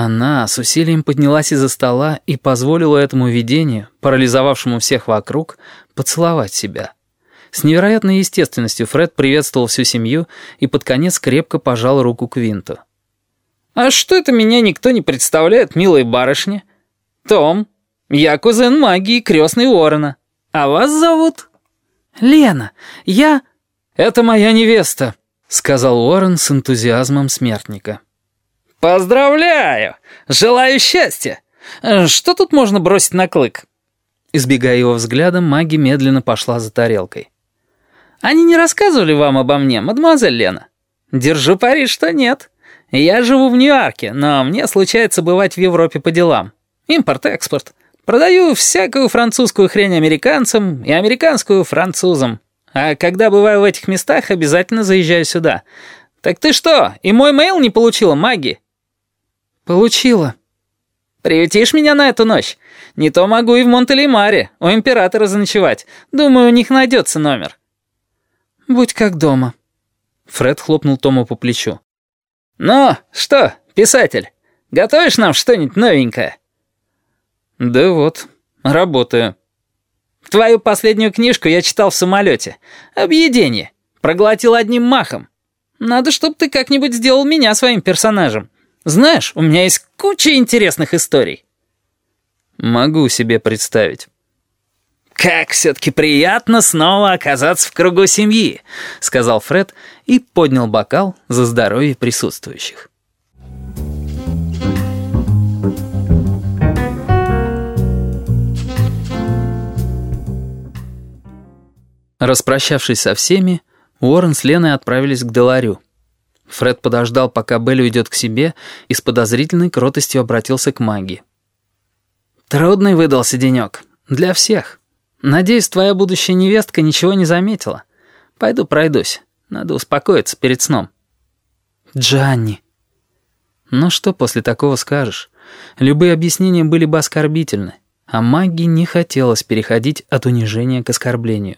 Она с усилием поднялась из-за стола и позволила этому видению, парализовавшему всех вокруг, поцеловать себя. С невероятной естественностью Фред приветствовал всю семью и под конец крепко пожал руку Квинту. «А что это меня никто не представляет, милая барышня? Том, я кузен магии крестный Уоррена. А вас зовут?» «Лена, я...» «Это моя невеста», — сказал Уоррен с энтузиазмом смертника. «Поздравляю! Желаю счастья! Что тут можно бросить на клык?» Избегая его взгляда, маги медленно пошла за тарелкой. «Они не рассказывали вам обо мне, мадемуазель Лена?» «Держу пари, что нет. Я живу в Нью-Йорке, но мне случается бывать в Европе по делам. Импорт-экспорт. Продаю всякую французскую хрень американцам и американскую французам. А когда бываю в этих местах, обязательно заезжаю сюда. Так ты что, и мой мейл не получила, маги?» «Получила». «Приютишь меня на эту ночь? Не то могу и в Монтелемаре, у императора заночевать. Думаю, у них найдется номер». «Будь как дома». Фред хлопнул Тома по плечу. «Ну, что, писатель, готовишь нам что-нибудь новенькое?» «Да вот, работаю». «Твою последнюю книжку я читал в самолете. Объедение. Проглотил одним махом. Надо, чтобы ты как-нибудь сделал меня своим персонажем. Знаешь, у меня есть куча интересных историй». «Могу себе представить». «Как все-таки приятно снова оказаться в кругу семьи», — сказал Фред и поднял бокал за здоровье присутствующих. Распрощавшись со всеми, Уоррен с Леной отправились к Деларю. Фред подождал, пока Белль уйдет к себе, и с подозрительной кротостью обратился к магии. «Трудный выдался денек. Для всех. Надеюсь, твоя будущая невестка ничего не заметила. Пойду пройдусь. Надо успокоиться перед сном». «Джанни». «Ну что после такого скажешь? Любые объяснения были бы оскорбительны, а магии не хотелось переходить от унижения к оскорблению.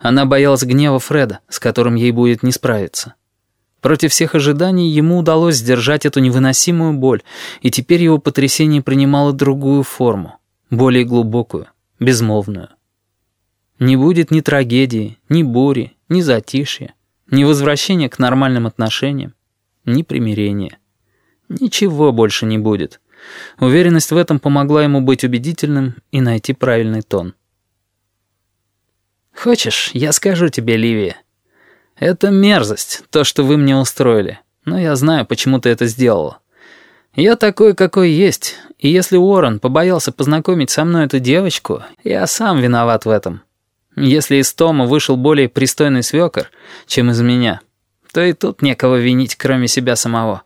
Она боялась гнева Фреда, с которым ей будет не справиться». Против всех ожиданий ему удалось сдержать эту невыносимую боль, и теперь его потрясение принимало другую форму, более глубокую, безмолвную. Не будет ни трагедии, ни бури, ни затишья, ни возвращения к нормальным отношениям, ни примирения. Ничего больше не будет. Уверенность в этом помогла ему быть убедительным и найти правильный тон. «Хочешь, я скажу тебе, Ливия?» «Это мерзость, то, что вы мне устроили. Но я знаю, почему ты это сделала. Я такой, какой есть, и если Уоррен побоялся познакомить со мной эту девочку, я сам виноват в этом. Если из Тома вышел более пристойный свекор, чем из меня, то и тут некого винить, кроме себя самого.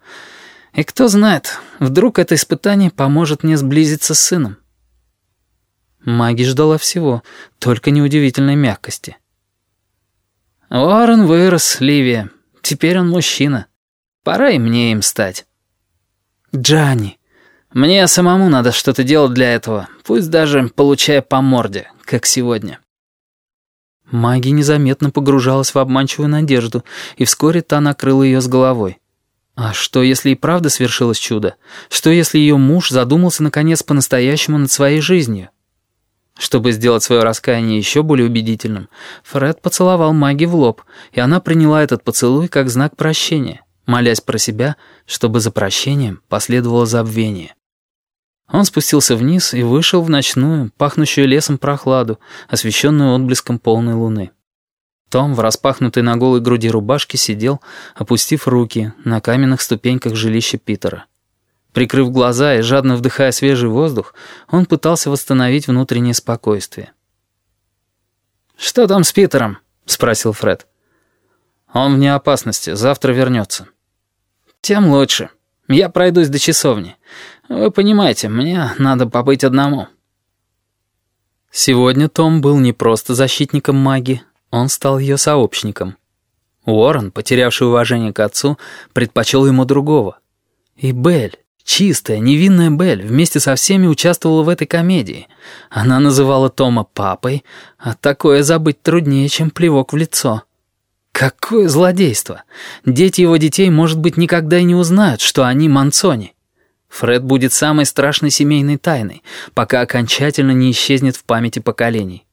И кто знает, вдруг это испытание поможет мне сблизиться с сыном». Маги ждала всего, только неудивительной мягкости. Уоррен вырос, Ливия. Теперь он мужчина. Пора и мне им стать. Джанни, мне самому надо что-то делать для этого, пусть даже получая по морде, как сегодня. Магия незаметно погружалась в обманчивую надежду, и вскоре та накрыла ее с головой. А что, если и правда свершилось чудо? Что, если ее муж задумался, наконец, по-настоящему над своей жизнью? Чтобы сделать свое раскаяние еще более убедительным, Фред поцеловал Маги в лоб, и она приняла этот поцелуй как знак прощения, молясь про себя, чтобы за прощением последовало забвение. Он спустился вниз и вышел в ночную, пахнущую лесом прохладу, освещенную отблеском полной луны. Том в распахнутой на голой груди рубашке сидел, опустив руки на каменных ступеньках жилища Питера. Прикрыв глаза и жадно вдыхая свежий воздух, он пытался восстановить внутреннее спокойствие. «Что там с Питером?» — спросил Фред. «Он вне опасности, завтра вернется». «Тем лучше. Я пройдусь до часовни. Вы понимаете, мне надо побыть одному». Сегодня Том был не просто защитником магии, он стал ее сообщником. Уоррен, потерявший уважение к отцу, предпочел ему другого. И Белль, Чистая, невинная Белль вместе со всеми участвовала в этой комедии. Она называла Тома папой, а такое забыть труднее, чем плевок в лицо. Какое злодейство! Дети его детей, может быть, никогда и не узнают, что они Манцони. Фред будет самой страшной семейной тайной, пока окончательно не исчезнет в памяти поколений.